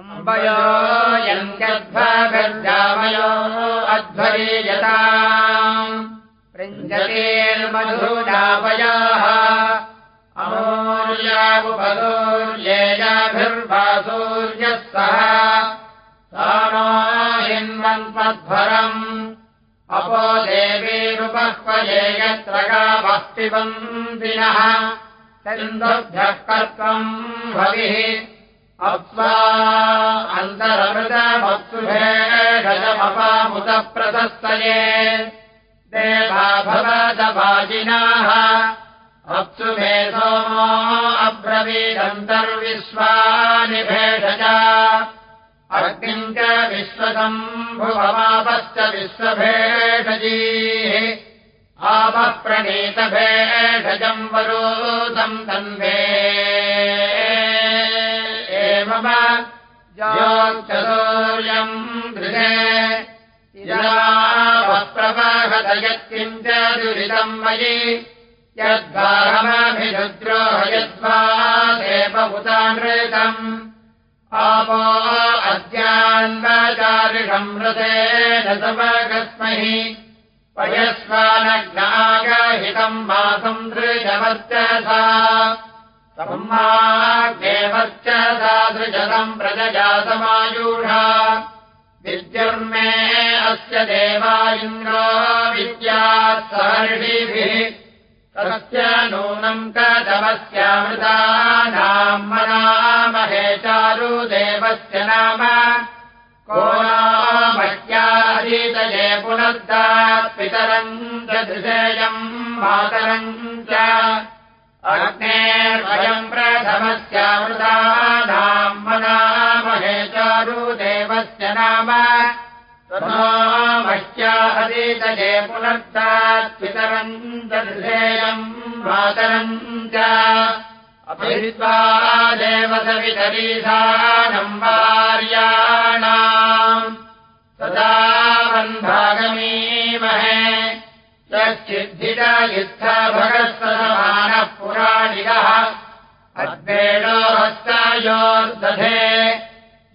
अम्बयो यन्त्यध्वभिर्जामयो अध्वरीयता पृञ्जतेर्मधुरावयाः अमूर्यावुपदूर्येयाभिर्वासूर्यः सह सा नो हिन्वन्त्वध्वरम् अपो देवीरुपह्वये यत्र गावस्तिवन्दिनः चन्दुभ्यः कर्त्वम् भविः अप्स्वा अन्तरमृतमप्सुभेषजमपामुतप्रशस्तये देवा भवदवाजिनाः अप्सु मे सोमो भेषजा। अग्निम् च विश्वसम्भुवमापश्च विश्वभेषजीः आपः प्रणीतभेषजम् वरोदम् तन्वे एवम योक्चतुर्यम् गृहे। प्रवाहत यत्किम् च दुरितम् मयि। यद्वाहमभिरुद्रोह यद्वा देवभूतानृतम् आपो अद्यान्वचारिषम् रथेन समगस्महि पयस्वानग्नागहितम् मासम् दृजवर्चसा सम्माग्नेवर्चसा दृजतम् प्रजजातमायूढा। विद्युर्मे अस्य देवा इन्द्रो विद्यात् सहर्षिभिः। तस्य नूनम् कदमस्यामृतानाम् मनामहे चारुदेवस्य नाम नामह्यादीतये पुनर्दात् पितरम् दृशेयम् मातरम् च अग्नेर्वयम् प्रथमस्यामृतानाम् मनामहे चारुदेवस्य नाम। मह्या अदीतये पुनर्दात् पितरम् दृशेयम् मातरम् च अभित्वा देवसवितरीधानम् वार्याणाम् सदा बन्धागमीमहे। यश्चिद्धित युद्धा भगस्तमानः पुराणिकः। अद्वेणो हस्तायोर्दधे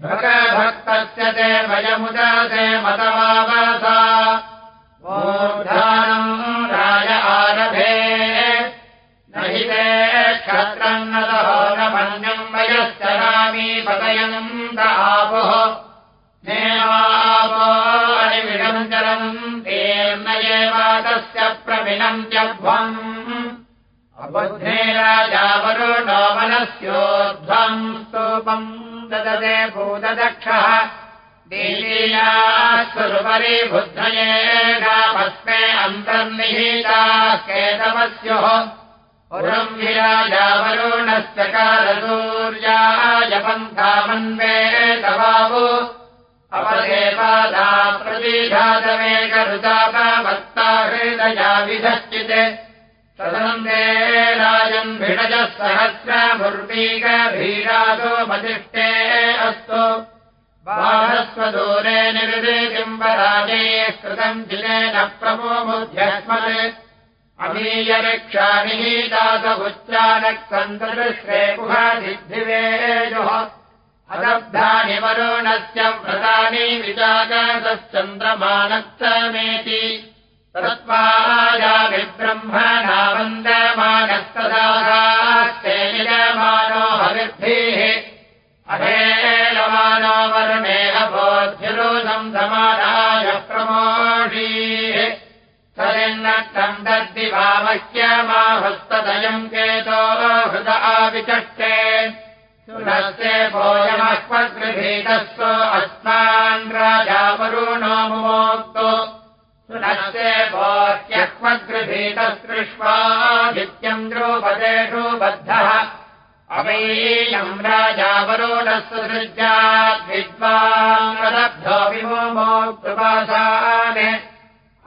भगभक्तस्य ते वयमुदते मतमावसा अनिविडम् चरम् तेर्न एवातस्य प्रविनन्त्यध्वम् अबुद्धे नो मनस्योध्वम् स्तूपम् ददते भूतदक्षः। देवीयास्वरुपरि बुद्धयेगापस्मे अन्तर्निहिताः केतवस्योः पुरम् विराजावरुणस्य कारसूर्याय पन्थामन्वे तवावु अपदेवादा प्रतिघातमेकरुतापवत्ता हृदया विधश्चित्। तदन्ते राजन् भिडजः सहस्रमूर्तीकभीरादो मतिष्ठे अस्तु। बाधस्वदूरे निर्देकिम् वराजे कृतम् जिनेन प्रमोमुध्यस्मत् अमीयरक्षानिहीदासमुच्चारक्सन्तदृष्टे गुहादिद्धिवेजोः अदब्धानि वरुणस्य व्रतानि विचाकाशश्चन्द्रमानस्तमेति तत्त्वाया विब्रह्मणा वन्दमानस्तदास्ते यजमानो हरिभिः अहेलमानो वरुणे अभोध्यरोधम् समानाय प्रमोषीः सरिन्नम् दद्दिवामह्यमाहस्तदयम् केतो हृद आविचष्टे। सुनस्ते भोजमह्वगृभीतस्व अस्मान् राजावरुणो मुमोक्तो। सुनस्ते भोह्यह्वगृभीतस्पृष्ट्वादित्यम् द्रुपदेषु बद्धः अवैयम् राजावरुणस्य सृज्याद्विद्वादब्धो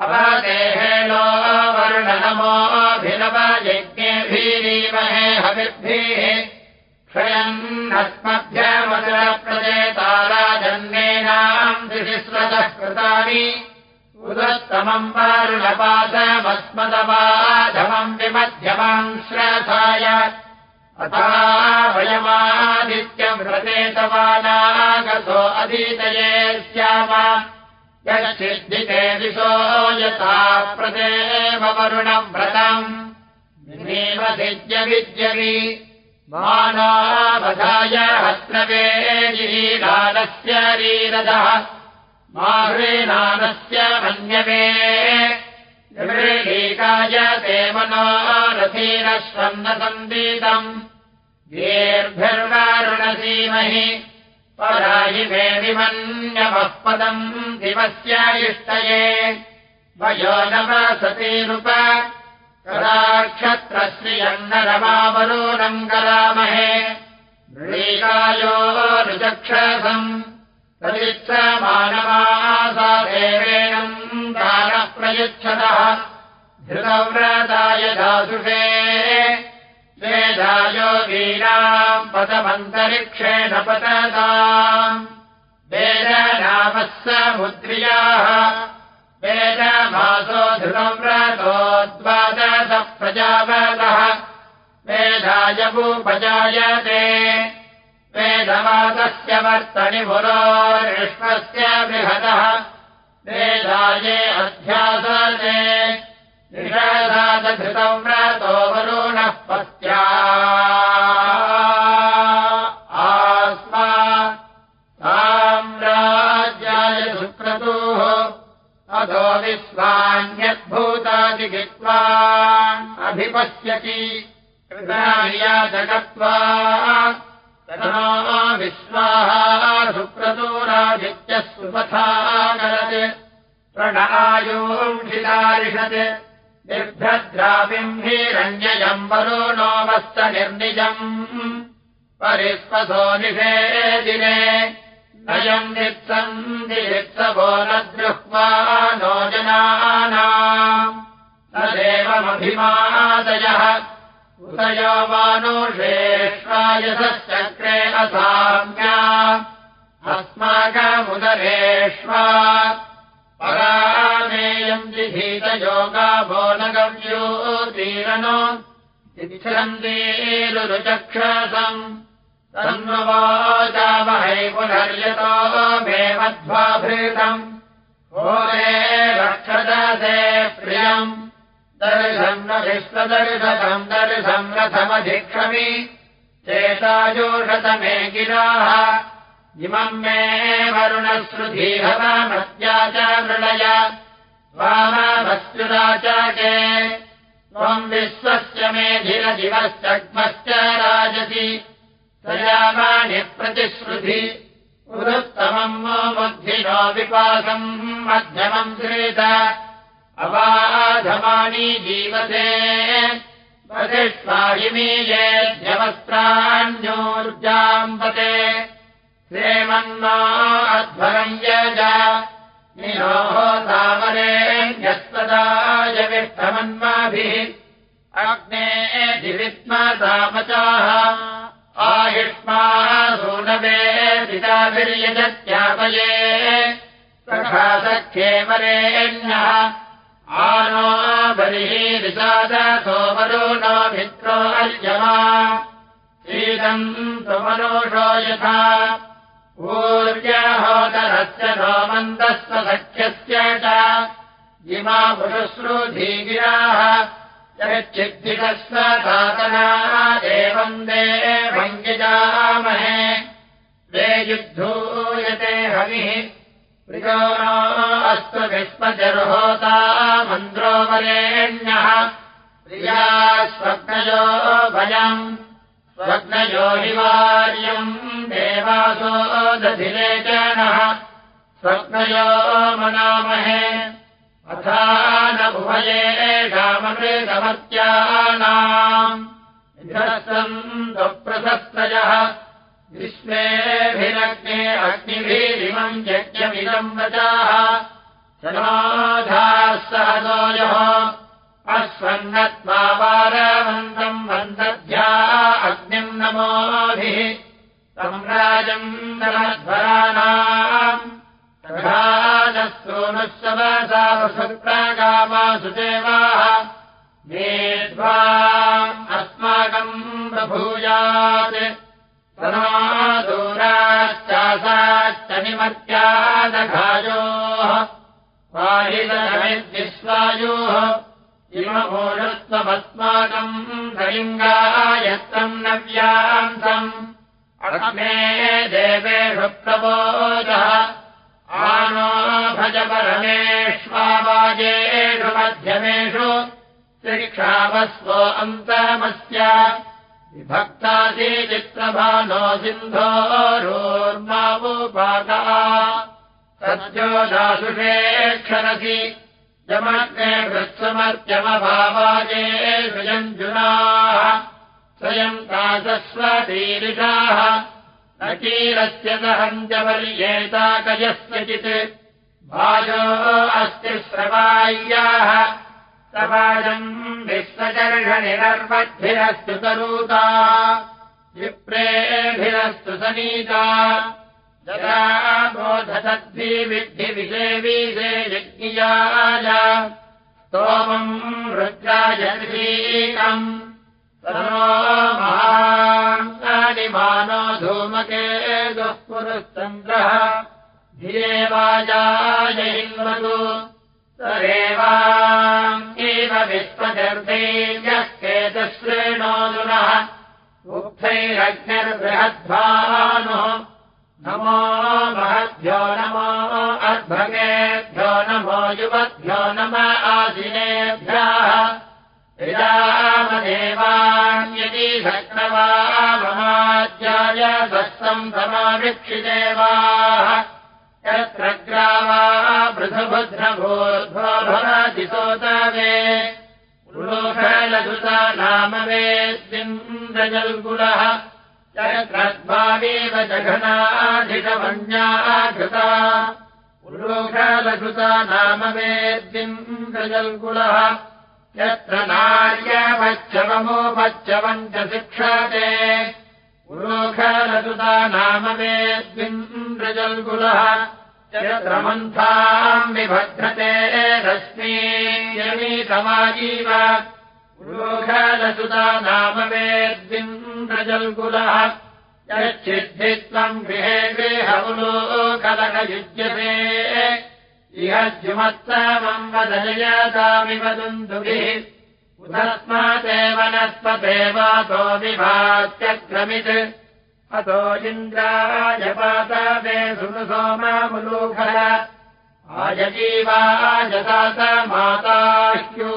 विमोमोक्तुपासाने अवदेहेलो वर्णनमोऽभिनवयज्ञेभीरीमहे हविर्भिः। क्षयन्नस्मभ्यमचलप्रदेताराजन्येनाम् दिशिस्वतः कृतानि। उदत्तमम् वारुणपादमस्मदवाधमम् विमध्यमाम् श्रथाय अथा वयमादित्यव्रतेतवानागतो अधीतये स्याम यच्छिद्धिते दिशो यथा प्रदेव वरुणव्रतम् विद्यवि मानावधाय हस्रवेजीनानस्य रीरदः। माह्रीनानस्य मन्यवे ीकाय देवनो रथीरश्वन्नसन्दीतम् दीर्भिर्वारुणसीमहि परायि मे विमन्यमः पदम् दिवस्य इष्टये वयो नवसतीरुप कदाक्षत्रश्रियन्नरमावरोणम् करामहे। लीकायो ऋचक्षसम् मानवासा देवेणम् दानः प्रयुच्छतः। धृतव्रताय दासुषे वेदायो वीराम् पदमन्तरिक्षेण पतताम् वेदनामः समुद्रियाः वेदमासो धृतव्रतो द्वादश प्रजापतः वेदायवुपजायते वेदवादस्य वर्तनि पुरोष्मस्य बृहदः वेदाये अध्यासते व्रतो वरुणः पत्या आस्मा साम्राज्याय सुक्रतुः अधो विश्वान्यद्भूतादिगित्वा अभिपश्यति। कृताया जगत्वा विश्वाः सुक्रतोरादित्यः सुपथाकरत् प्रणआयोषितारिषत् निर्भद्राविम् हिरण्ययम् वरो नोमस्त निर्निजम्। परिस्पथो निषेदिने नयम् नित्सन्दित्सवो न दृह्वा नो जनानाम्। न देवमभिमादयः। उदयोमानुषेष्वायसश्चक्रे असाम्या। अस्माकमुदरेष्वा परामेयम् जिधीतयोगा भो न गव्योतीरनो इच्छन्तीरुचक्षसम् तन्ववाचामहै पुनर्यतो मे मध्वाभृतम् भो रक्षदसे प्रियम्। दर्शम् न विश्वदर्शकम् दर्शम् रथमधिक्षमि चेतायोषतमे गिराः इमम् मे वरुणश्रुधीहवामत्या च मृणय वामभस्युराचाके त्वम् विश्वस्य मे धिरजिवश्चग्मश्च राजसि सयामानि प्रतिश्रुधि उदुत्तमम् बुद्धिनो विपासम् मध्यमम् श्रीत। अवाधमानी जीवते वदिष्वाहिमीयेध्यवस्त्राण्योर्जाम्बते श्रेमन्नो अध्वरम् यज निरोः तामरेण्यस्तदाय विष्टमन्माभिः अग्ने दिवित्मसामचाः आयुष्मा सूनवे पिताभिर्यजत्यापये सखा सख्येमरेण्यः आनो बलिः विषादो वरो नो मित्रो अर्यमा। शीतम् त्वमनोषो यथा ऊर्यहोदरस्य नो मन्दस्य सख्यस्य च। इमा पुरुश्रुधीगिराः यच्चिद्धिकस्व सातना एवम् देवङ्गिजामहे ते युद्धूयते हविः। प्रियो अस्तु विस्मजर्होता मन्द्रोपरेण्यः प्रिया स्वग्नयो भयम् स्वग्नयो देवासो दधिलेचनः स्वग्नयो मनामहे। अथा न उभये राममृगमत्यानाम् स्वप्रशस्तयः विश्वेभिरग्ने अग्निभिरिमम् यज्ञमिदम् वचाः। समाधाः सहदोयः अश्वन्नत्वा वारवन्तम् वन्दध्या अग्निम् नमोभिः। सम्राजम् नमध्वराणाम्। तथा नः सोनुःसवसावसुप्रागामासु देवाः मेध्वा अस्माकम् भूयात् दूराश्चासाश्च निमत्यादघायोः। पाहिलविश्वायोः इमभूषत्वमस्माकम् कलिङ्गायत्रम् नव्यान्तम् अग्ने देवेषु प्रबोधः। आनो भजपरमेष्वाजेषु मध्यमेषु शिक्षावस्वो अन्तमस्य। विभक्तादिचित्रभानो सिन्धोरोर्मावुपाका सद्यो दासुषेक्षरसि वृत्समर्त्यमभावाजे सुयञ्जुनाः। स्वयम् कासस्वतीरिषाः न कीरस्य सहञ्जवर्येताकयस्यचित् भाजो अस्ति स्रवाय्याः सवाजम् विश्वचर्षनिरर्वद्भिरस्तु तरूता विप्रेभिरस्तु सनीता यदा बोधसद्भिविद्धिविषेवीशे यज्ञियाय स्तोमम् रुद्रायशीकम् महानिमानो धूमके दुः पुरश्चन्द्रः धिरेवाजायिन्वतु सरेवाङ्गेव विश्वचर्दैव्यः केतश्रेणोदुनः उक्थैरग्निर्बृहद्भानुः नमो महद्भ्यो नमो अर्भगेभ्यो नमो युवद्भ्यो नम आदिनेभ्यः यजामदेवान्यति भक्तवाममाज्याय सत्सम् समाविक्षिदेवाः। यत्र ग्रावा पृथुभद्रभूर्भो भवति सोतवे उलोकलसुता नाम चक्रद्भावेव जघनाधिकमन्याकृता उल्लोकलसुता नाम वेद्विन्द्रजल्कुलः यत्र नार्यपच्छवमोपच्छवम् च शिक्षते। उल्लोकलसुता नाम वेद्विन्द्रजल्कुलः यत्र मन्थाम् विभद्रते रश्मीयमीतमाजीव उल्लोकलसुता नाम वेद्विन्द्रजल्कुलः यच्छिद्धित्वम् गृहे गृहमुलोकलकयुज्यते इह जुमत्तमम् वदयतामिवदुन्दुभिः उदस्मादेव नस्पदेवातो विभात्यक्रमित् अतो इन्द्रायपातवे सुनुसोमामुलूखल आयजीवाजतात माताह्यो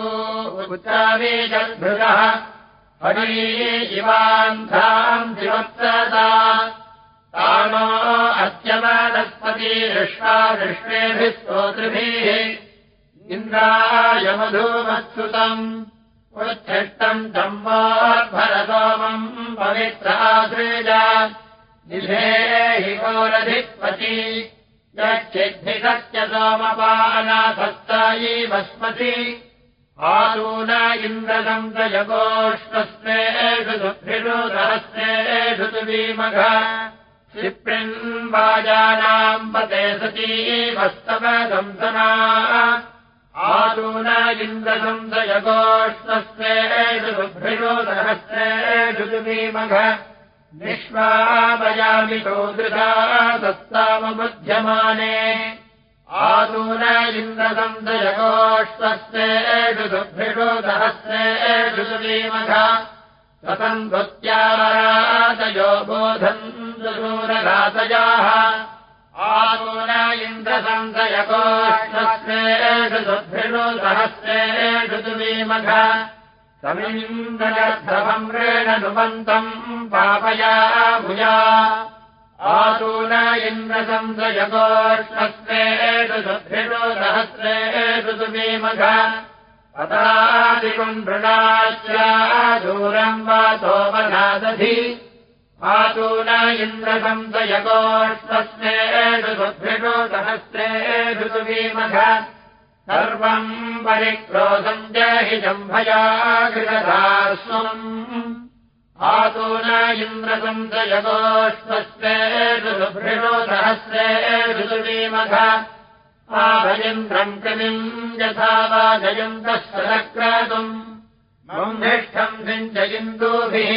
उच्चावीजद्भृतः हरी इवान्धाम् जिवत्सदा तानो अत्यवनस्पती हृष्टा हृष्टेभिः स्तोतृभिः इन्द्रायमधूमत्सुतम् उच्छिष्टम् दम्बोद्भरसोमम् पवित्रासृज निधेहि गोरधिपति यच्छिद्धिसत्य सोमपानासत्तायी भस्मसि आसून इन्द्रदम् जयगोष्ठस्मेषु सुभृषु सहस्रेषु तु वीमघ क्षिप्रिन्वाजानाम् पते सती वस्तव दंसना। आसून इन्द्रदंसयगोष्ठस्मेषु सुभृषु सहस्रेषु तु निष्वापयामि चोदृता सत्तामबुध्यमाने सहस्रेषु तु वीमघ सतम् भृत्यारातयो बोधम् दूररातयाः आसून इन्द्रसंसयकोष्ठस्मेषु सुभृषु सहस्रेषु तु वीमघ समिन्द्रगर्भम्रेण नुमन्तम् पापया भुजा। आसून इन्द्रसंसयकोष्ठस्मेषु सुभृषु सहस्रेषु तु वीमघ पतादिकुण्डृणाच्या दूरम् वातोपनादधि आसून इन्द्रसंसयकोष्ठस्मेषु सुभृषु सहस्रेषु तु वीमघ सर्वम् परिक्रोधम् जहि जम्भयाघृतदास्वम् आसून इन्द्रसंसयकोष्ठस्मेषु सुभृषु सहस्रेषु तु वीमघ आभयन्द्रम् कृमिम् यथा वा जयन्तः सदक्रतुम् ब्रह्मिष्ठम् सिञ्चयिन्दोभिः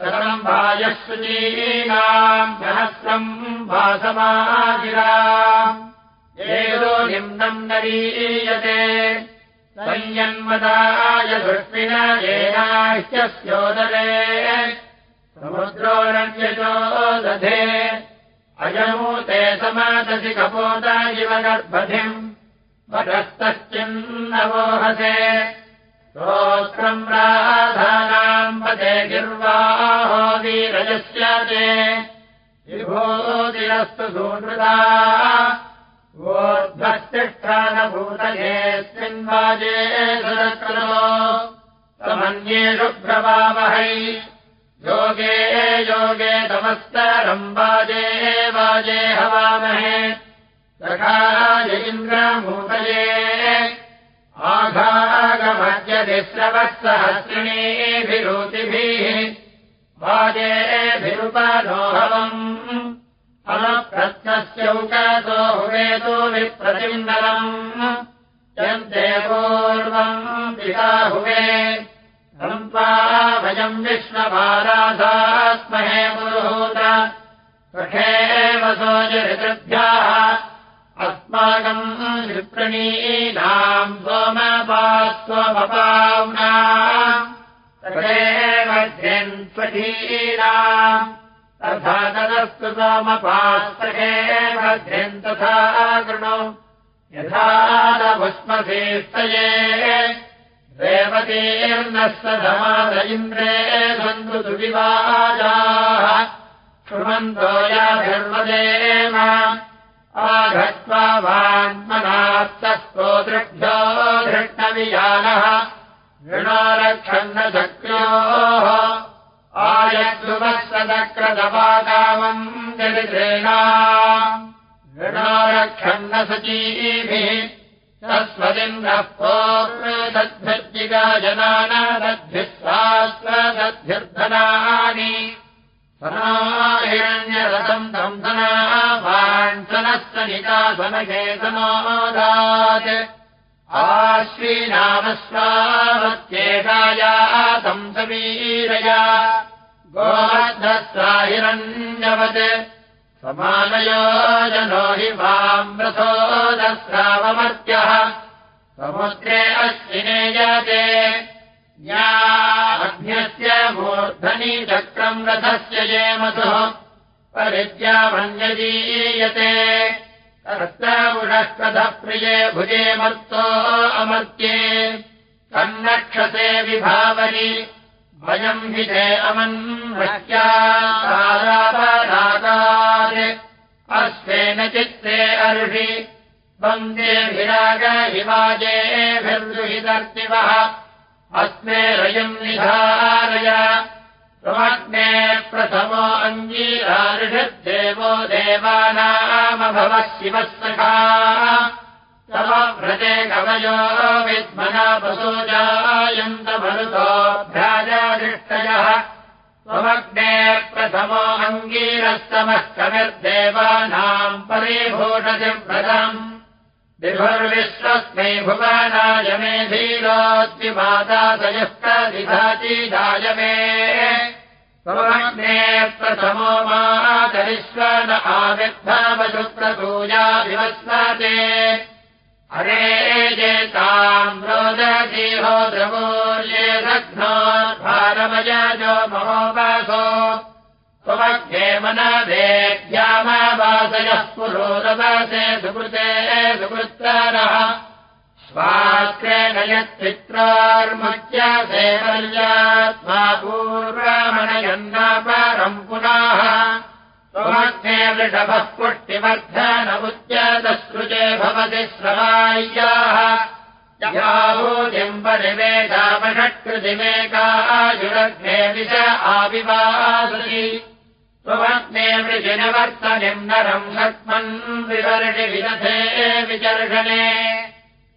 शतम् वायश्रुतीनाम् सहस्रम् वासमागिरा निम्नम् नरीयते संयन्मदाय दृष्टिन येनाह्यस्योदरे। समुद्रोरण्यजो दधे अयमूते समादसि कपोता इव गर्भधिम्। वटस्तश्चिन्नवोहसे स्तोत्रम् राधानाम् पदे गिर्वाहो वीरजस्य ते विभूतिरस्तु सूनृता ोद्भस्तिष्ठानभूतयेऽस्मिन्वाजे सरकृतो समन्ये शुभ्रवावहै योगे योगे तमस्तरम् वाजे वाजे हवामहे। सखाय इन्द्रमूतये। आघागमद्यतिस्रवः सहस्रिणीभिरुतिभिः वाजेभिरुपदोहवम् अनप्रत्यस्यौकासो हुवेतो विप्रतिन्दलम्। यन्ते पूर्वम् पिता हुवे। भयम् विश्वपाराधास्महे पुरुहूत। सखेवसोजऋतृभ्याः अस्माकम् विप्रणीनाम् सोमपास्वमपाम्ना सखेव स्वधीनाम् तथा तदस्तु सोमपास्तके मध्यम् तथा कृणो। यथा पुष्मधीस्तये रेवतीर्नः समाद इन्द्रे दुविवाजाः। शृण्वन्तो याभिर्वदेम। आघत्वा वान्मनात्तस्तोदृभ्यो धृष्णवियानः। ऋणोरक्षन्नशक्योः आयद्रुवस्तदक्रदपाकामम् दरिद्रेणा ऋणारक्षन्न सचीभिः तस्वदिन्द्रः पोर्दद्भिर्जिगा जनानदद्भिः सास्वदद्भिर्धनानि सनाहिरण्यरथम् दम्धना वाञ्चनस्य निकासनकेतनोदात्। आश्रीनामस्वामत्येषायातम् सवीरया गोमद्धस्राहिरण्यवत् समानयो जनो हि वाम् रथो दस्रावमर्त्यः समुद्रे अश्विने जाते ज्ञाभ्यस्य मूर्धनि चक्रम् रथस्य ये मधुः परिद्यामन्यदीयते कर्तापुषःकथप्रिये भुजे मर्तो अमर्त्ये। कन्नक्षसे विभावरि वयम् हि ते अमन्वत्यारापरागात् अस्तेन चित्ते अर्षि वन्देभिराग हिवाजेभिर्दुहितर्तिवः अस्मे रयम् निधारय। त्वमग्ने प्रथमो अङ्गीरार्षद्देवो देवानामभवः शिवः सखा तव व्रते कवयो विद्मना पशोजायन्तमरुतोऽभ्याजादृष्टयः त्वमग्ने प्रथमो अङ्गीरस्तमः कविर्देवानाम् परिभूषतिव्रतम् विभुर्विश्वस्मै भुवनाय मे मे त्वमग्ने प्रथमो मातरिश्वन आविर्भावशुक्रपूजा विवस्वते हरे जेताम् रोदीहो द्रवोर्ये दघ्नो भारमयजो महोवासो त्वमग्ने मनदेभ्यामावासयः पुरोरवासे सुकृते सुकृत्तरः। स्वात्रेण यत्पित्रार्मुच्य सेवर्यात्मा पूर्वमणयन्नापरम् पुनः त्वमग्ने वृषभः पुष्टिवर्धनमुच्यतसृजे भवति श्रवाय्याः। याहूतिम् परिवेदामषट्कृतिमेकायुरग्ने विष आविवासि त्वमग्ने वृजिनवर्तनिम् नरम् शक्मन् विवर्णि विदधे विचर्षणे।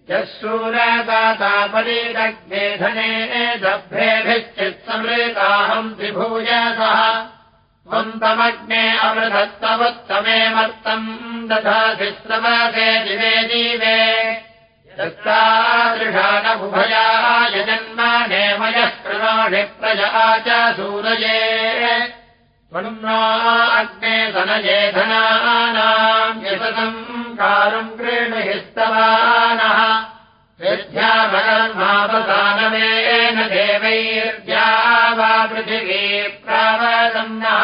यः शूरदातापरिदग्ने धने दभ्रेभिश्चित्समृताहम् त्रिभूयसः त्वन्तमग्ने अमृतत्तवुत्तमे मर्तम् दधासि स्रवसे दिवे जीवे। दृढानबुभयाय जन्मनेमयः कृणोषि प्रजा च सूरये। त्वन्ना अग्ने धनये धनानाम् यशसम् कारुम् क्रीणुहिस्तवानः विद्याभगर्मापसानवेन देवैर्द्या वा पृथिवी प्रावदन्नः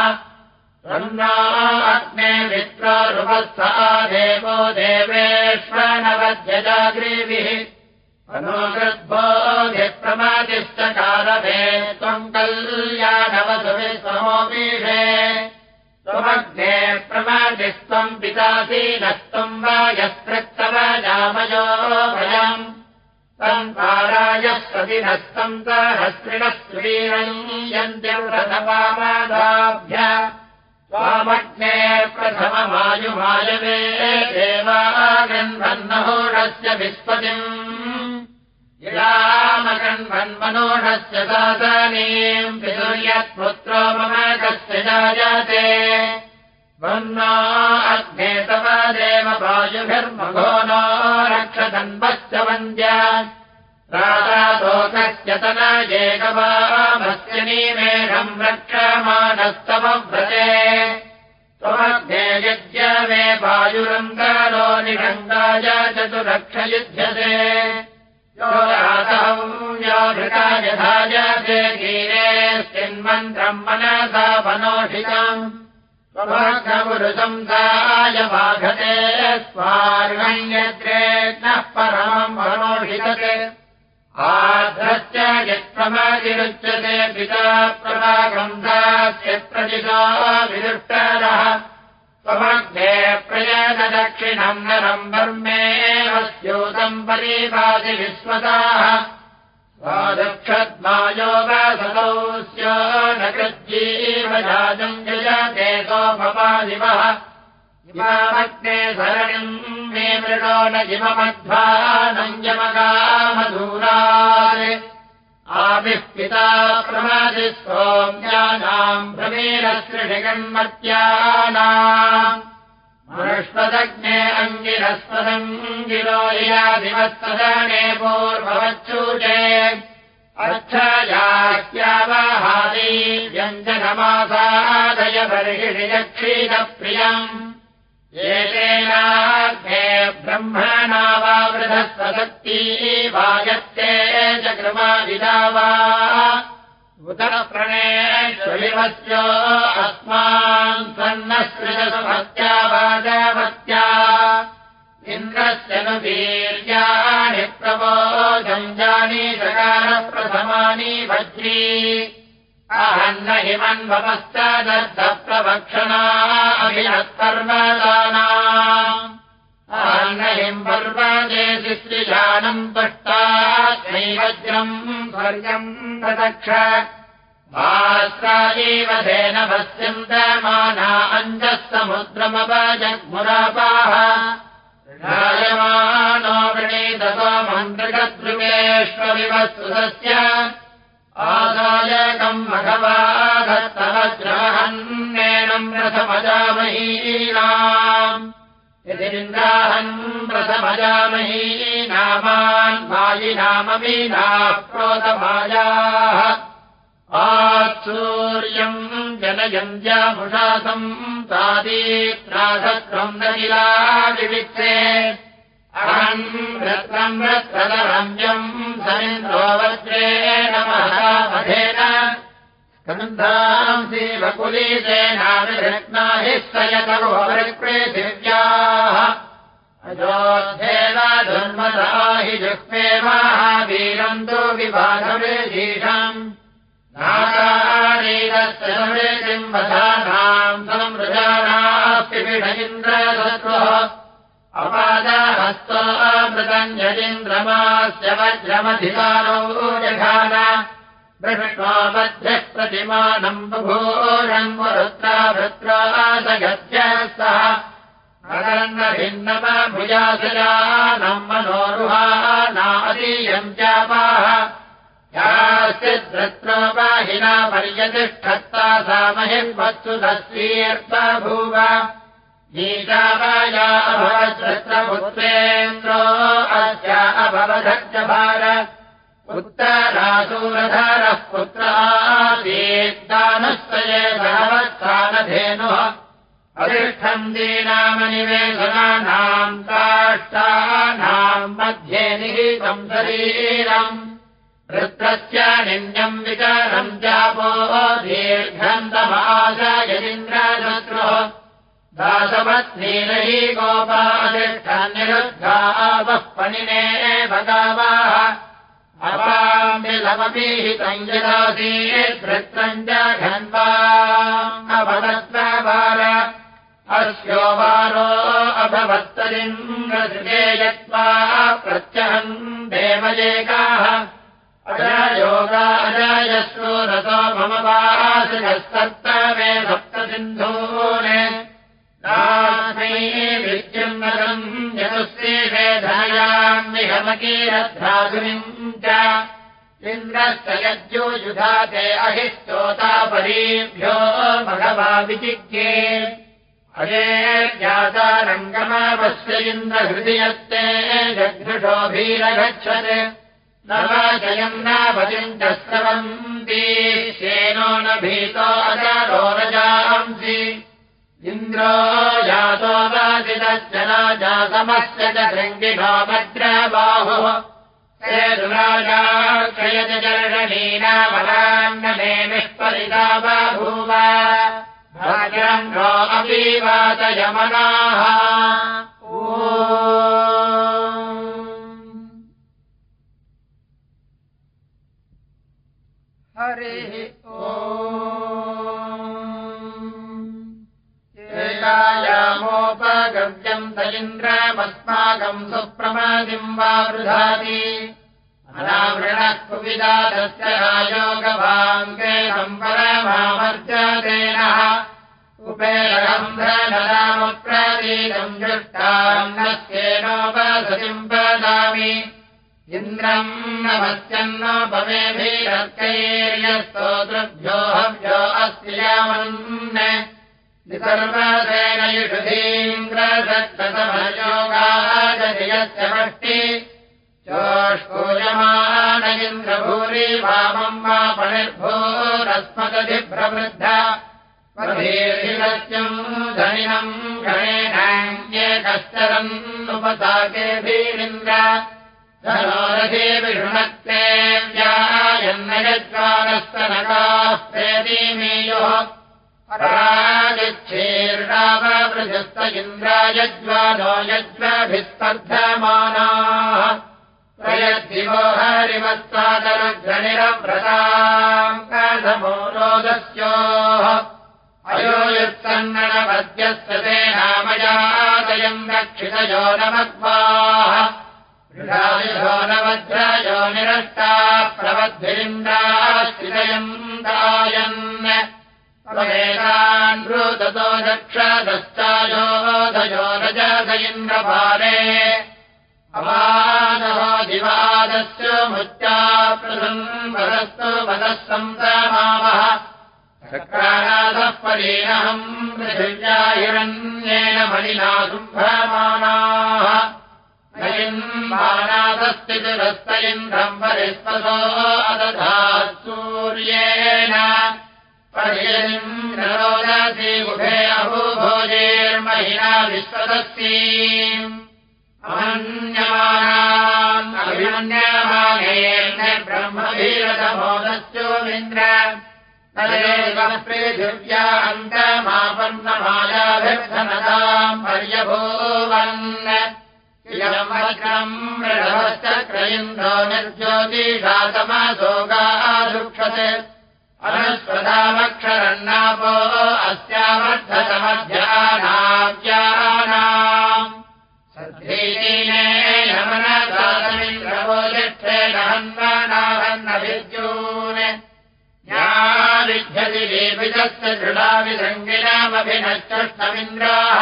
अग्ने मित्रारुपस्था देवो देवेष्वनवध्यजाग्रीभिः अनुकृद्बोधिप्रमादिश्च कारभे त्वम् कल्याणवसुभि समोपीषे त्वमग्ने प्रमादिस्त्वम् पितासि नस्त्वम् वा यस्तृक्तव जामयो भयम् तम् पारायः सदिनस्तम् सहस्रिणः श्रीरम् यन्त्यव्रतपामादाभ्य त्वामग्ने प्रथममायुमायवे देवागन्धन्नहोषस्य विस्पतिम् गिरामगन्धन्मनोषस्य साधनीम् पितुर्यत्पुत्रो मम कस्य जायते वन्ना अग्ने तव देव वायुभिर्मघो नो रक्षधन्वश्च वन्द्य। तनजेकवामस्य नीमेघम् रक्षमाणस्तव व्रते। त्वमग्ने यज्ञ मे वायुरङ्गालो निषङ्गाय चतुरक्षयुध्यते। यो रातम् यो भृता यथायते गीरेऽस्मिन्मन्त्रम् मनसा वनोषितम् स्वभागपुरुषंसाय बाघते स्वार्णयद्रेणः परमम् वनोषितते आध्रश्च यत्प्रमादिरुच्यते पिता प्रभागन्धास्य प्रदिशा विदुष्टरः। त्वमग्ने प्रयदक्षिणम् नरम् वर्मेव स्यूतम् परिपाति विश्वताः स्वादक्षद्मायो वसतौ स्यो न कृज्जीवजाजम् जयते सोमपादिवः। इमामग्ने सरणिम् मे मृडो न जिममध्वानम् यमगामधूरात्। आभिः पिता प्रमादि सोम्यानाम् प्रवीरसृषिगन्मत्यानाम् मनुष्पदग्ने अङ्गिरस्पदम् गिरोयादिवत्सदने पूर्ववच्चूचे। अच्छायाह्यावहादी व्यञ्जनमासादय बर्हिषि यक्षीरप्रियम् एतेनाग्ने ब्रह्मणा वा वृधस्वशक्ती वायत्ते च कृमाविदा वा। उदरप्रणेश्वरिवस्यो अस्मान् सन्नस्कृतसुभक्त्या वाजवत्या इन्द्रस्य नु वीर्याणि प्रबोधञ्जानि सकारप्रथमानि भज्री। अहन्न हिमन्वपश्च दर्दप्रभक्षणा अभिनत्पर्वदाना अहन्न हिम् पर्वदेशि श्रीजानम् पष्टा नैवज्रम् स्वर्गम् प्रदक्ष भास्रायैव धेन भस्यन्तमाना अञ्जः समुद्रमपजग्मुरापाः रायमानो वृणीततो मन्त्रिकद्रुवेष्वविवस्तुतस्य आदायकम् मघवाधत्तवज्रहन्नेनम् रथमजामहीनाम् यदिन्द्राहन् प्रथमजामहीनामान् वायिनाममीनाः प्रोतमायाः। आत्सूर्यम् जनयन्त्यामुषासम् तादीत्रासत्रम् नलिला विविक्ते अहम् रत्नम् रत्रदरम्यम् समिन्द्रो वज्रेण महामधेन स्कन्धांसि वकुलीतेनाविरत्ना हि सयतवृक्पृथिव्याः अयोध्येन धन्मता हि जुक्ते महावीरम् तु विभागवेधीषम् अपादहस्तो अमृतम् यदिन्द्रमास्य वज्रमधिकारो जघान। दृष्ट्वा मध्यः प्रतिमानम् बुभूषम् वरुत्रा भृत्रा सगत्य सः अगन्नभिन्नमभुजासुरानम् मनोरुहानादीयम् चापाः याश्चिद्रत्नोपाहिना पर्यतिष्ठत्ता सा महिन्वत्सु तस्वीर्ता भूव। गीताया अभवत्पुत्रेन्द्रो अस्य अभवधच्च भार उत्तरासूरधरः पुत्रासीद्दानस्तये भगवत्सानधेनुः अधिष्ठम् दीनामनिवेशनानाम् काष्ठानाम् मध्ये निहितम् शरीरम् वृत्रस्य निन्यम् विचारम् चापो दीर्घन्तमाशयदिन्द्रशत्रुः दासपत्नीलही गोपाधिष्ठान्निरुद्धावः पणिने भगावाः। अपाम्बिलमपीहितम् यदासीद्वृत्तम् च घन्वा अभवत्वार अस्यो वारो अभवत्तरिन्द्रसृजे यत्त्वा प्रत्यहम् देवयेकाः अजयोगा अजयस्यो रतो मम वासिनस्तत्तमे सप्तसिन्धूने। विद्युन्नगम् यतुस्त्रीवेधयान्निहमकीरध्राधुनिम् च। इन्द्रश्च यज्ञो युधाते अहिस्तोतापरीभ्यो भगवा विचिज्ञे अये ज्ञातारङ्गमावस्य इन्द्रहृदयस्ते जघृषोभीरगच्छत् न वा जयम् नापतिम् च स्रवन्ती शेनो न भीतो न जांसि इन्द्रो जातो वादितश्च राजासमस्य च शृङ्गिनो भद्रबाहुः हे दुराजाक्षयज जर्षणीनामलान्नमे निष्परिता बभूव। भाजरङ्गो अपि वातयमनाः इन्द्रमस्माकम् सुप्रमादिम् वा वृधाति। अनावृणः उपेरहम् धनरामप्रतीतम् दृष्टाम् नस्येनोपसतिम् वदामि इन्द्रम् नमस्यन्नोपमेभिरर्कैर्यस्तोतृभ्यो हव्यो अस्ति यामन् निसर्वसेन युषुधीन्द्रसत्तमयोगाजयस्य मष्टि चोष्पूयमान इन्द्रभूरि वामम् वा पणिर्भूरस्मदधिप्रवृद्ध ीर्हिरत्यम् धनिनम् गणेनान्येकश्चरन्नुपसाकेभिरिन्द्र धनोरथे विषुणक्ते व्यायन्नयज्वानस्तनकाः प्रेतीमेयोः परागच्छेर्णावृजस्त इन्द्रायज्वानो यज्वाभिस्पर्धमानाः प्रयद्दिवो हरिमत्सादरुघ्रणिरव्रताम् कथमो रोदस्योः अयो यत्सन्नणपद्यस्य ते नामयादयम् रक्षितयो नमग्वाः ऋषायुधो नवध्रयो निरष्टा प्रवद्भिरिन्द्राश्रितयम् दायन् वेदान्वृततो दक्षदश्चायोधयो रजद इन्द्रभारे अवादहो दिवादस्य मुत्या प्रसन्वदस्तु वदः सन्तमावः चक्रानाथः परीणहम् पृथिव्या हिरण्येन मणिना शुम्भमानाः। नयिन्मानाथस्थितिरस्त इन्द्रम् परिस्पदो अदधात् सूर्येण पर्यनिन्द्रोदसी उभे अभूभोजेर्महिना विश्वदस्तीम् अमन्यमानान् अभिमन्यमानेन ब्रह्मभीरतमोदस्योमिन्द्र तदेव पृथिव्या अन्तमापन्नमायाभिर्धनताम् पर्यभूवन् इदम् वज्रम् मृढवश्चक्रयिन्द्रो निर्ज्योतिषातमसोगाधुक्षत् अनुस्वदामक्षरन्नापो अस्यावर्धतमध्यानाव्यानाम् सद्धीनेनमनदातमिन्द्रवो यक्षेण हन्वानाहन्नभिद्यून् याविध्यति देविदस्य दृढाविसङ्गिनामभिनश्चष्टमिन्द्राः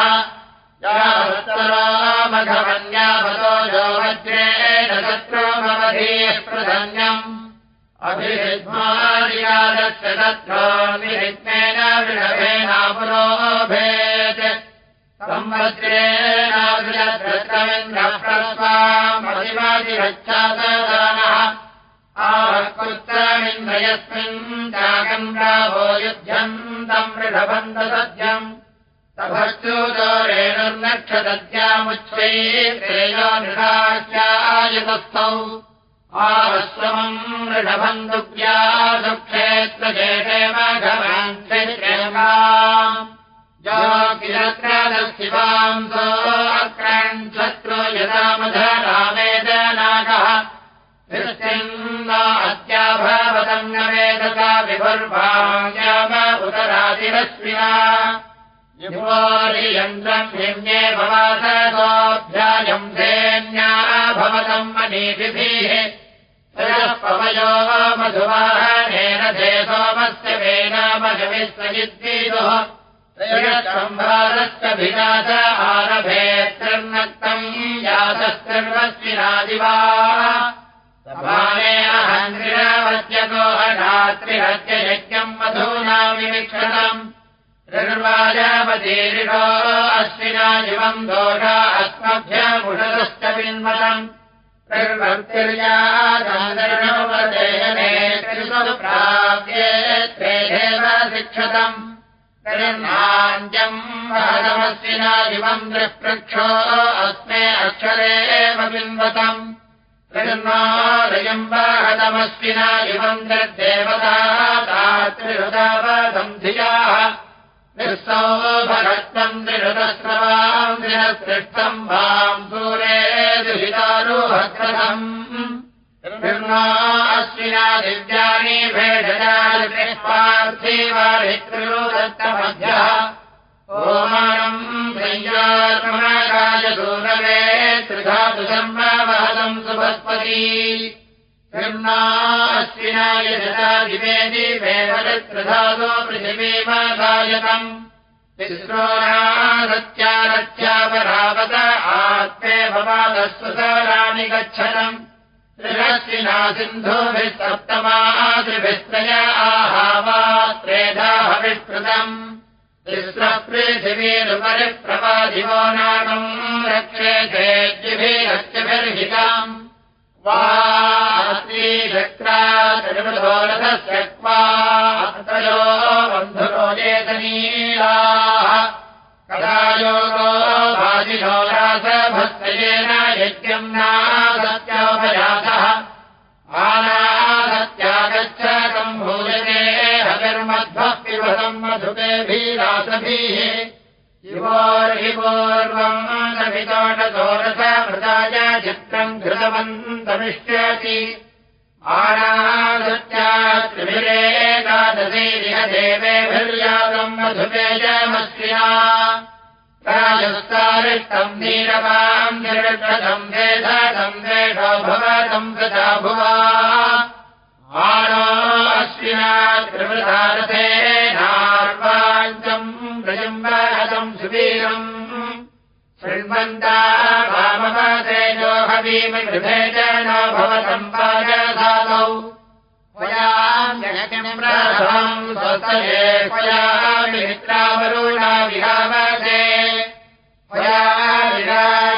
यावत्तरामघवन्याभतो यो वज्रेण तत्रो भवधीः अभिहिद्मादियादस्य तत्रो विहित्मेन विषभेनापुरोभेत् तम् ृतमिन्द्रप्रस्वामधिवादिरच्छाददानः आकृत्रमिन्द्रयस्मिन् जागम् राभो युध्यन्तम् मृढबन्धसद्यम् तभर्चोदोरेणुर्नक्षदद्यामुच्छैत्रेयोनिराश्यायतस्थौ आश्रमम् मृढबन्धुव्या सुक्षेत्रजेषे मघवाञ्चैत्रेवा योगिरत्रदशिवांसो अक्रन् शत्रो यदामधरामेदनागः अत्याभवदङ्गमेधता विभुर्भाव्याम उदरादिरश्विना युवारियन्द्रम् हिम्ये भवासोऽध्यायम् धेन्या भवतम् मनीषिभिः। पवयो मधुवाहनेन धे सोमस्य वेनामजविस्वजिद्वीदुः सम्भारस्य विनाश आरभेत्तम् यातस्तिर्वस्विनादिवा अहन्त्रिरावत्यगोहरात्रिहत्ययज्ञम् मधूना विमिक्षतम् निर्वाजापतीरिषो अश्विनादिवम् दोषा अस्मभ्यमुषदश्च विन्मतम् प्राप्येत्रेव शिक्षतम् निर्णाञ्जम् महदमस्विनादिवम् दृःपृक्षो अस्मे अक्षरेव विन्वतम् निर्मालयम् वाहदमस्विना इवम् निर्देवता तात्रिहृदावदम् धियाः दृढतस्रवाम् दृढपृष्ठम् वाम् दूरे दुहितारोहक्रतम् निर्मा अश्विना दिव्यानि भेषजार्थिवारित्रिरोदत्तमध्यः ओमानम् संयात्मनाकायदूरवे त्रिधातुसम्मावहतम् सुभस्पती निर्मा अश्विना यजता दिवे दिवेवलित्रिधातो पृथिवीमागायतम् तिस्रोणारत्यारत्यापरावत आत्मे भवादस्वसाराणि गच्छतम्। त्रिरश्विना सिन्धुभिः सप्तमादिभिस्तय आहावा त्रेधाहविष्कृतम् तिस्रपृथिवीरुपरिप्रपाधिवो नागम् रक्षेतेज्जिभिरश्चिभिर्हिताम् वात्रीशक्रातिर्वधोरथस्यक्वात्रयो बन्धुरो चेतनीलाः कदायोगो भाजिनो रासभस्तयेन यज्ञम् नासत्योपजातः आनासत्यागच्छतम् भूयते हविर्मध्वः पिबतम् मधुपेभिरासभिः समितोषतोरसमृताय चित्रम् घृतवन्तमिष्यति आनासत्यात्रिभिरेकादशैरिह देवेभिर्यातम् राजस्तारिष्टम् नीरवाम् निर्षतम् वेधतम् वेषो भवतम् गता भुवा सुवीरम्। शृण्वन्ता वामपतेजो हवीमगृहे च न भवतम् पाजधातौ स्वयाम् स्वस्तये स्वयामि मित्रावरुणा विहावते स्वयामिरात्रीम्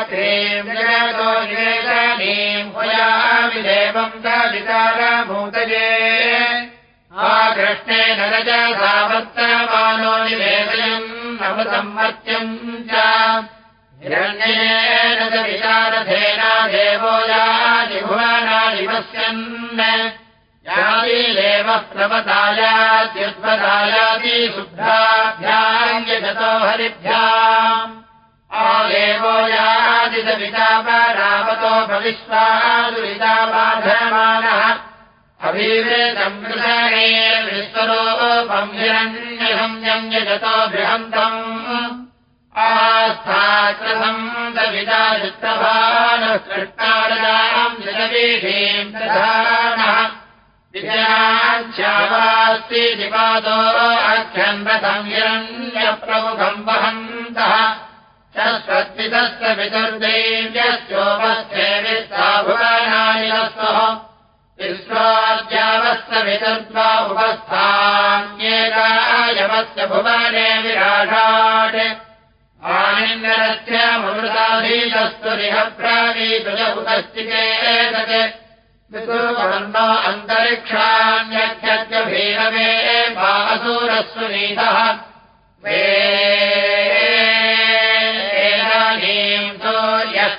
जगतो निवेशनीम् स्वयामि देवम् सवितारभूतये आकृष्णेन रज सावर्तमानो निवेदयम् नवसंवर्त्यम् च। हिरण्येन च विचारधेना देवो याजिभुवनानि पश्यन् यादिदेवः प्रवतायात्युद्वदायाति शुद्धाभ्याङ्ग्यजतो हरिभ्याम्। आदेवो यादिदवितापरावतो भविष्वादुरिताबाधमानः अभिवृतम् विश्वरूपम् यजतो बृहन्तम् कृष्णारदाम् जगवीषीम् दधानः। विजयाच्छावास्ति दिपादो अक्षन्वतम् हिरण्यप्रमुखम् वहन्तः। शश्वद्वितस्य विदुर्दैव्यस्योपस्थे विस्ताभुवनानिलस्तः विश्वाद्यावस्य विदुर्द्वा उपस्थान्येकायवस्य भुवने विराटाट् आनिन्दरस्यमृताधीतस्तुरिहप्रावीतुजपुतश्चिकेतत् पितुर्वन्नो अन्तरिक्षान्यभीरवे बासूरस्वनीतः वेदानीम् सूर्यः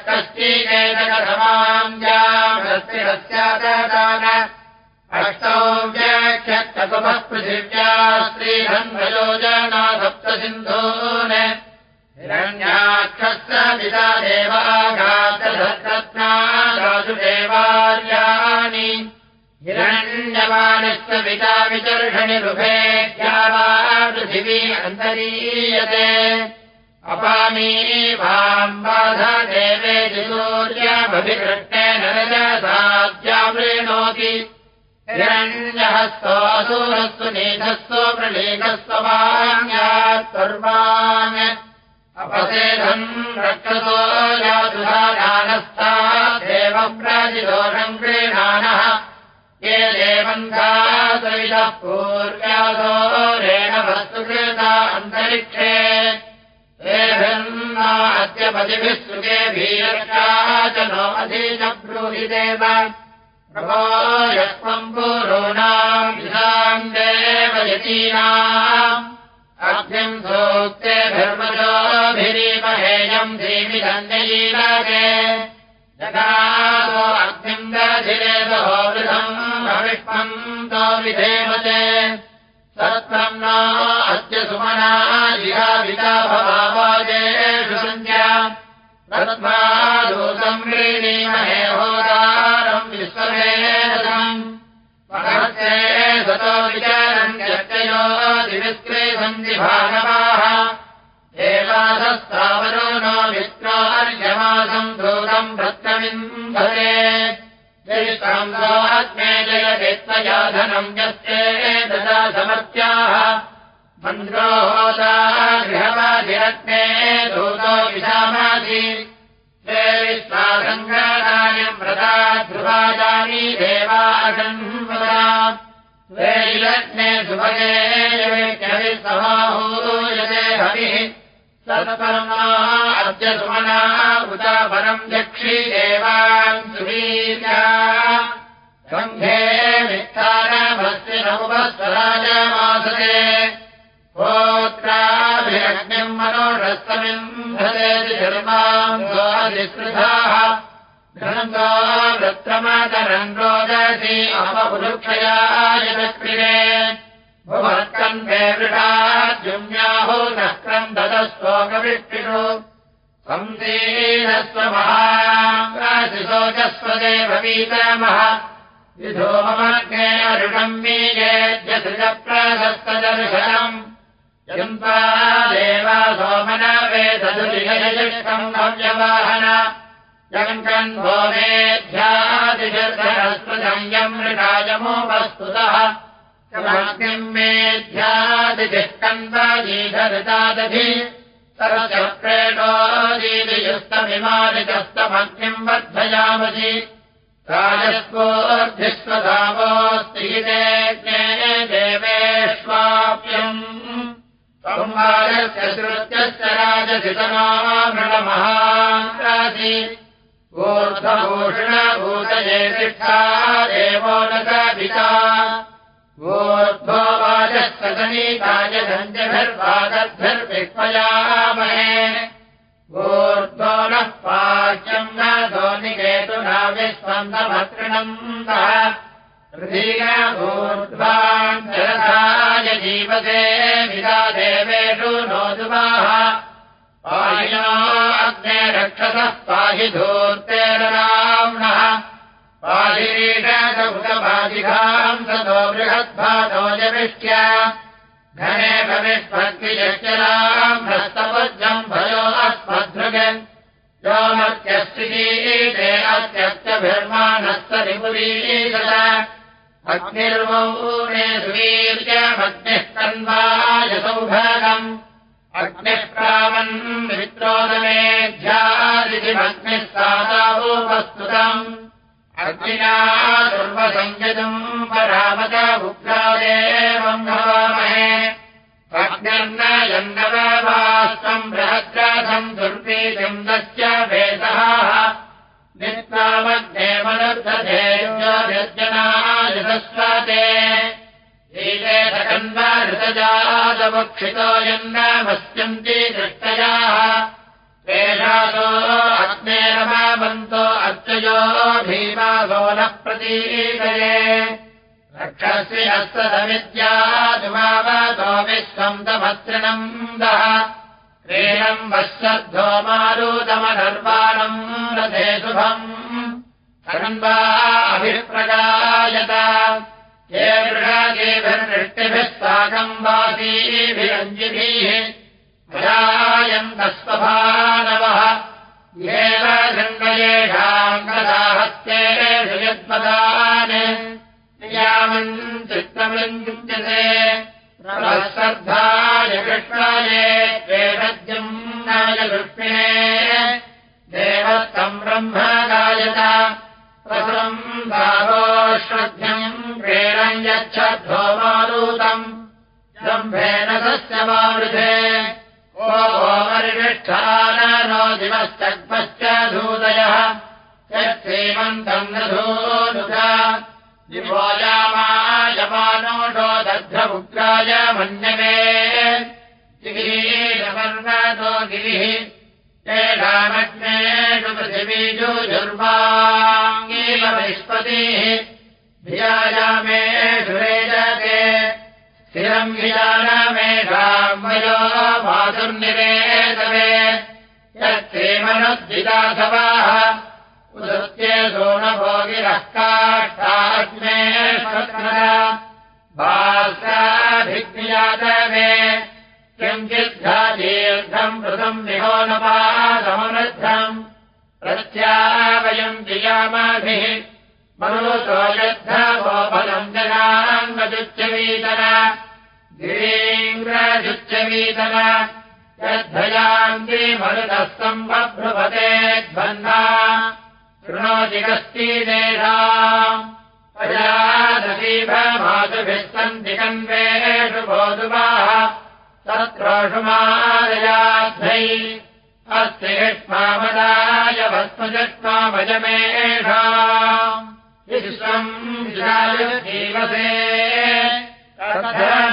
कश्चिदेतकसमाञ्जास्यादान अष्टौ व्याख्यक्तकुमः पृथिव्या स्त्रीधन्वयोजना सप्तसिन्धून् हिरण्याक्षस्य पिता देवाघातधत्ना राजुदेवार्याणि। हिरण्यमानस्य पिता विचर्षणि रुभेभ्या वा पृथिवी अन्तरीयते। अपामी वाम् बाधा देवे सूर्यामभिकृष्टेन रजसाध्यावृणोति हिरण्यहस्तो नीधस्व प्रलीघस्व वाण्यात् सर्वान् अपसेधम् रक्षतो यातुधानस्था देवव्राजिदोषम् क्रीणानः ये देवन्धासविदः पूर्व्यासो रेण वस्तुकृता अन्तरिक्षे एभिन्ना अद्य पतिभिः सुखे भीरक्षा च नो अधीनब्रूहि देव पूरूणाम् विधाम् देवयतीनाम्। अग्निम् सूक्ते धर्मजोभिरीमहेयम् दधिरे सहो वृथम् भविष्मम् तो विधेमते सत्त्वम् न अद्य सुमना जिहाविता भवाजेषु सञ्ज्ञा तत्त्वादूतम् व्रीणीमहे होदारम् विश्ववेदम् महत्ते सतो विचारम् यत्ययो दिविस्त्रे सन्धिभागवाः देवासस्तावरो नो वित्रार्यमासम् दूतम् भ्रत्तमिन्धरे जयिताम्बात्मे जयदेत्तया धनम् यस्ते ददा समर्त्याः मन्द्रो दूतो विशामाधि ते विश्वासङ्गानाय व्रता सुभगे समाहूयते हविः अद्य सुमना परम् यक्षी देवान् सुवीर्या। सङ्घे वित्तारमस्ति नवस्वराजमासते होत्राभिरग्निम् मनोरस्तमिन्धते धर्माम् वृत्रमदनम् रोदसी अपपुरुक्षयाय दक्रिणे भुवर्कन्ते वृषाद्युम्याहो नक्रम् ददस्वोकविष्टिषु संसीनस्व महाशिशोचस्वदेववीतमः विधो ममग्ने अरुणम् मीयेद्यसृजप्रशस्तदर्शनम् यम्पा देवा सोमनवेदुलिगययुष्कम् भव्यवाहन। जगन्कन् भो सरचक्रेणोदीदियुस्तमिमादितस्तमग्निम् वर्धयामसि। राजस्वोर्धिस्वधावोऽस्ति ते देवेष्वाप्यम्। संवादस्य श्रुत्यस्य राजसितमामृणमहासि ऊर्ध्वभूषणभूतये तिष्ठा देवो न ऊर्ध्ववाजस्तनीताय धञ्जभिर्वादद्भिर्विक्मयामहे ऊर्ध्वो नः पाच्यम् न धोनिकेतुना विस्पन्दमतृणन्तः ऊर्ध्वान् जलधाय जीवसे विदा देवेषु नोदुवाः पाहिनो अग्ने रक्षसः पाहि धूर्तेरराम्णः पाहिरीषदुतपादिघाम् सतो बृहद्भातो जविष्ट्य घने भविष्पत्तिजराम् हस्तपद्यम् भयो अस्मद्भृग। यो मत्यस्तिजीते अत्यत्यभिर्माणस्तरिपुरीशत अग्निर्वौने सुवीर्यमग्निः कन्वाय सौभागम् अग्निः प्रावन् मित्रोदमेध्यादिमग्निः सादावोपस्तुतम् अग्निना दुर्वसंयतम् परामत उग्रादेवम् भवामहे अग्निर्न यन्नववास्तम् बृहद्रा म् दुर्वीलिन्दस्य वेदः। नित्तामग्नेमनुर्धेजनायतस्वते ीलेखण्डा ऋतजातवक्षितो यन्नामस्यन्ति दृष्टयाः तेषादो अग्नेरमामन्तो अर्चयो भीमागो नः प्रतीकये रक्षस्य विश्वम् तमत्रिणम् दः। क्रीडम् वश्यद्धो मारुतमनर्वाणम् रथे शुभम्। कण्वा अभिप्रगायत। ये वृषादेभिर्वृष्टिभिः साकम् वासीभिरञ्जिभिः कृष्णाये वेदज्यम् नाय कृष्णे देवस्तम् ब्रह्म गायत प्रसम् भावोश्रद्धम् प्रेरम् यच्छद्धो मारूतम् जम्भेन तस्य मावृधे ओमरिष्ठानो दिवश्चग्मश्च धूतयः यच्छेमन्तम् न धूनुता दिवोजामायमानोषो दग्धमुग्राय मन्यवे गिरीरवर्णतो गिरिः तेषामग्नेषु पृथिवीजुर्वाङ्गीव विष्पतिः भियायामेषु रेजते स्थिरम् भियानमेषाम् वयो मातुर्निवेदवे यत्सेमनुद्धिदासवाः उदृत्ये सोणभोगिरः काष्ठाग्ने भास्राभिज्ञातवे किञ्चिद्धा दीर्घम् मृतम् विहोनपादमनद्धम् प्रत्यावयम् जियामाभिः मनुतो यद्धवो फलम् जनान्मजुच्यवीतन गिरीङ्ग्रजुच्यवीतन यद्धयान्ति मरुतस्तम् बभ्रुपतेद्बन्धा शृणोति कस्तीदेशाम् प्रजादीभमातुभिः सन्ति कन्वेषु बोधुवाः तत्रोषुमादयाध्यै अस्ति युष्मामदाय भस्मजष्माभजमेषा विश्वम् जीवसे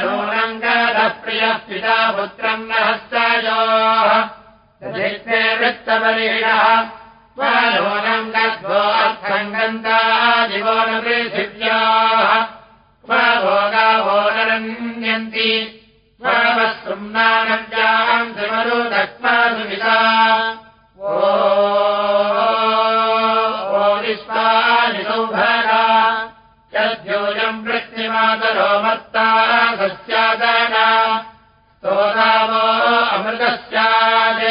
नूनम् गतः प्रियः पिता पुत्रम् न हस्तयोः वृत्तपरिणः अर्थम् गन्ता दिवो न पृथिव्याः। भोगावो नरन्यन्ति त्रिमरुदक्ष्मासुमिता ओष्टानि सौभगा यद्योजम् वृत्तिमातरो मत्ता सस्यादाना स्तोतावो अमृतः स्यात्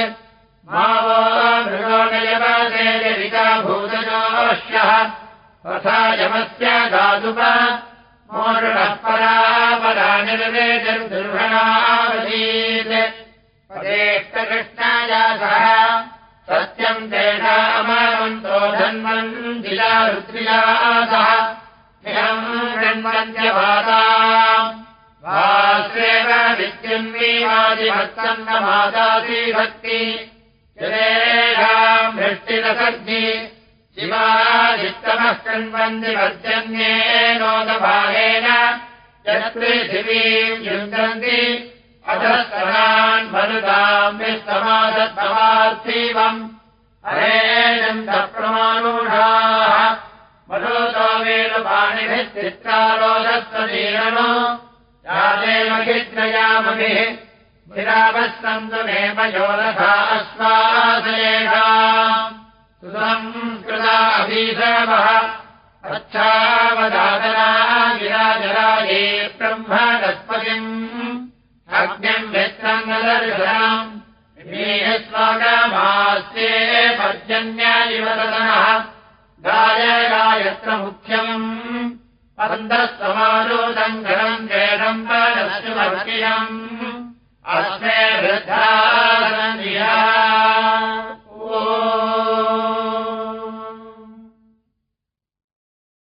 मावो मृगोनयवसेरिका भूतजोष्यः तथा यमस्य परापरानिर्वेदुर्भणावधीत् पदेष्टकृष्णाया सह सत्यम् तेषामन्तो धन्वन् जिला रुद्रिया सह जन्मन्त्यभाता वास्येव विद्युन्वीवादिभक्तन्न मातासी भक्ति यदेषाम् वृष्टिरसर्जि शिवादित्तमः कृण्वन्ति वर्जन्येनोदभावेन यत्पृथिवीम् युन्दन्ति अधस्तनान् मरुताम् विस्तमादत्तमार्थीवम् अरेनन्दप्रमाणूढाः मधुतो चित्रारोधस्वदीरनो यादेव खिद्रयामभिः विरामः सन्तु नेमयोरथा अश्वासयेषा सुसंस्कृता अभीषवः अच्छावदादना गिराजराये ब्रह्मणस्पतिम् अग्निम् मित्रम् न दर्शनम् स्वागमास्ये पर्जन्यादिवदनः गाय गायत्र मुख्यम् जेषम् परशुभक्तियम् अस्मे वृद्धा